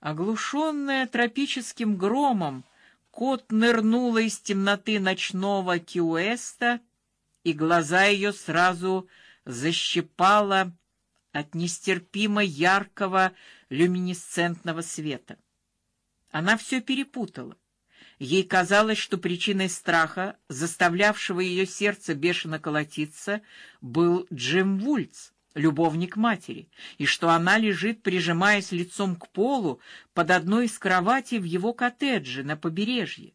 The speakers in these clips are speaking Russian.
Оглушенная тропическим громом, кот нырнула из темноты ночного Киуэста, и глаза ее сразу защипало от нестерпимо яркого люминесцентного света. Она все перепутала. Ей казалось, что причиной страха, заставлявшего ее сердце бешено колотиться, был Джим Вульц, любовник матери, и что она лежит, прижимаясь лицом к полу под одной из кроватей в его коттедже на побережье.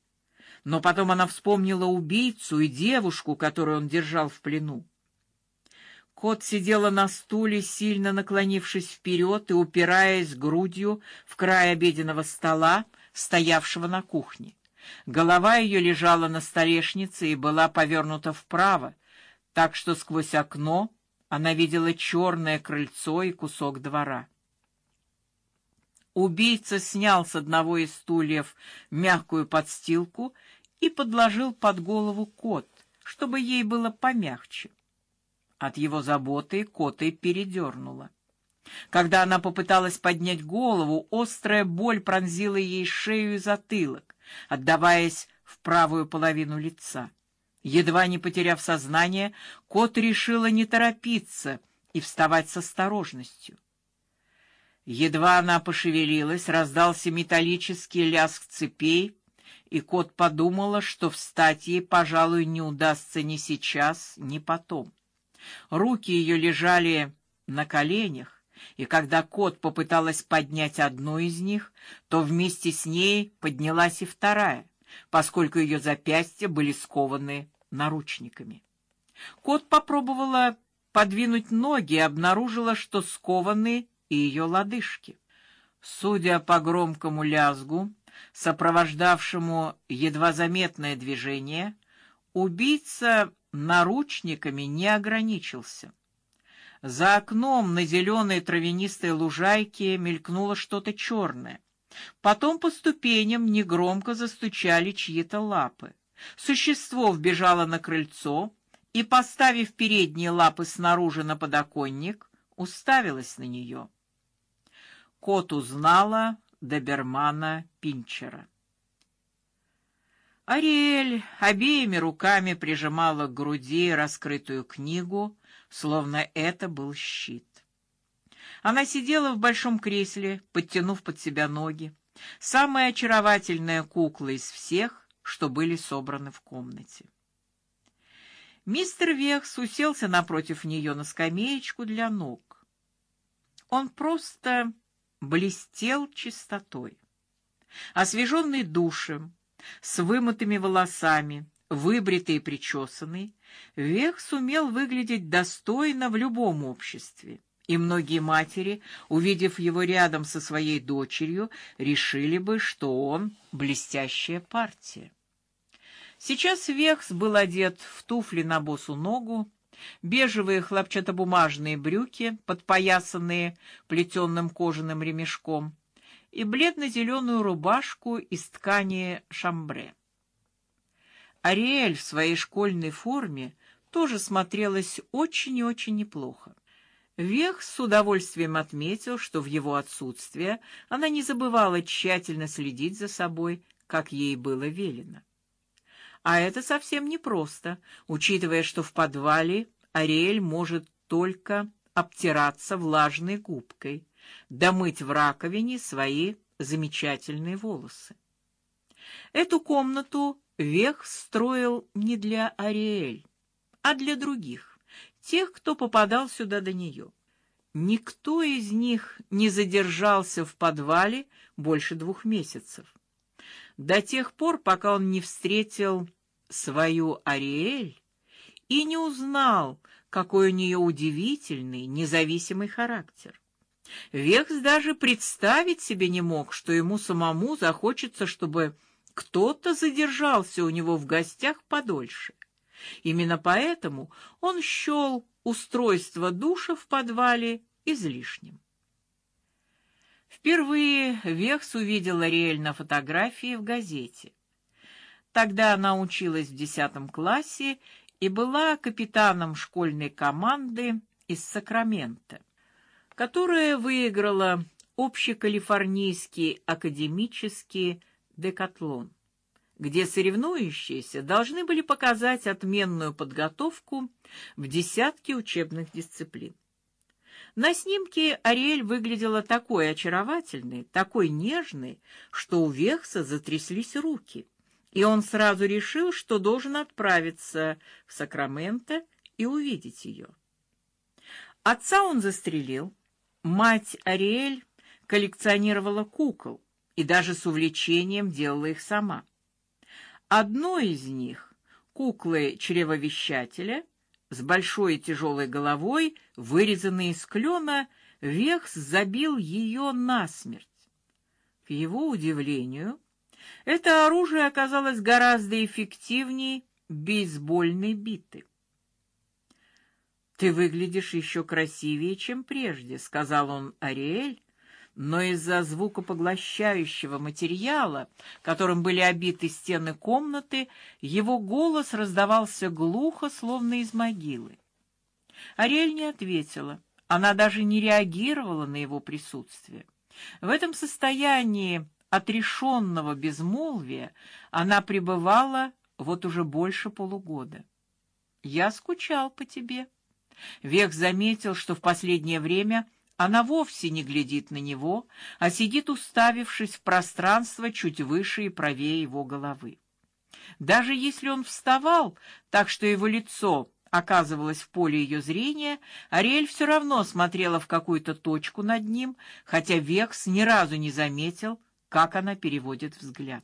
Но потом она вспомнила убийцу и девушку, которую он держал в плену. Кот сидела на стуле, сильно наклонившись вперед и упираясь грудью в край обеденного стола, стоявшего на кухне. Голова ее лежала на столешнице и была повернута вправо, так что сквозь окно она видела черное крыльцо и кусок двора. Убийца снял с одного из стульев мягкую подстилку и подложил под голову кот, чтобы ей было помягче. От его заботы коты передернула. Когда она попыталась поднять голову, острая боль пронзила ей шею и затылок, отдаваясь в правую половину лица. Едва не потеряв сознание, кот решила не торопиться и вставать с осторожностью. Едва она пошевелилась, раздался металлический лязг цепей, и кот подумала, что встать ей, пожалуй, не удастся ни сейчас, ни потом. Руки ее лежали на коленях, и когда кот попыталась поднять одну из них, то вместе с ней поднялась и вторая поскольку ее запястья были скованы наручниками. Кот попробовала подвинуть ноги и обнаружила, что скованы и ее лодыжки. Судя по громкому лязгу, сопровождавшему едва заметное движение, убийца наручниками не ограничился. За окном на зеленой травянистой лужайке мелькнуло что-то черное. Потом по ступеням негромко застучали чьи-то лапы. Существо вбежало на крыльцо и, поставив передние лапы снаружи на подоконник, уставилось на нее. Кот узнала добермана Пинчера. Ариэль обеими руками прижимала к груди раскрытую книгу, словно это был щит. Она сидела в большом кресле, подтянув под себя ноги, самая очаровательная кукла из всех, что были собраны в комнате. Мистер Вехс уселся напротив нее на скамеечку для ног. Он просто блестел чистотой. Освеженный душем, с вымытыми волосами, выбритый и причесанный, Вех сумел выглядеть достойно в любом обществе и многие матери, увидев его рядом со своей дочерью, решили бы, что он блестящая партия. Сейчас Вехс был одет в туфли на босу ногу, бежевые хлопчатобумажные брюки, подпоясанные плетеным кожаным ремешком, и бледно-зеленую рубашку из ткани шамбре. Ариэль в своей школьной форме тоже смотрелась очень и очень неплохо. Вех с удовольствием отметил, что в его отсутствие она не забывала тщательно следить за собой, как ей было велено. А это совсем непросто, учитывая, что в подвале Ариэль может только обтираться влажной губкой, домыть в раковине свои замечательные волосы. Эту комнату Вех строил не для Ариэль, а для других тех, кто попадал сюда до нее. Никто из них не задержался в подвале больше двух месяцев. До тех пор, пока он не встретил свою Ариэль и не узнал, какой у нее удивительный, независимый характер. Векс даже представить себе не мог, что ему самому захочется, чтобы кто-то задержался у него в гостях подольше. Именно поэтому он счел устройство душа в подвале излишним. Впервые Вехс увидела Ариэль на фотографии в газете. Тогда она училась в десятом классе и была капитаном школьной команды из Сакрамента, которая выиграла общекалифорнийский академический декатлон, где соревнующиеся должны были показать отменную подготовку в десятке учебных дисциплин. На снимке Ариэль выглядела такой очаровательной, такой нежной, что у Вехса затряслись руки, и он сразу решил, что должен отправиться в Сакраменто и увидеть ее. Отца он застрелил, мать Ариэль коллекционировала кукол и даже с увлечением делала их сама. Одной из них, куклы чревовещателя, с большой и тяжелой головой, вырезанной из клена, Вехс забил ее насмерть. К его удивлению, это оружие оказалось гораздо эффективнее бейсбольной биты. Ты выглядишь еще красивее, чем прежде, сказал он Ариэль, но из-за звукопоглощающего материала, которым были обиты стены комнаты, его голос раздавался глухо, словно из могилы. Ариэль не ответила. Она даже не реагировала на его присутствие. В этом состоянии отрешенного безмолвия она пребывала вот уже больше полугода. Я скучал по тебе. Вех заметил, что в последнее время она вовсе не глядит на него, а сидит уставившись в пространство чуть выше и правее его головы. Даже если он вставал, так что его лицо оказывалось в поле ее зрения, Ариэль все равно смотрела в какую-то точку над ним, хотя Векс ни разу не заметил, как она переводит взгляд.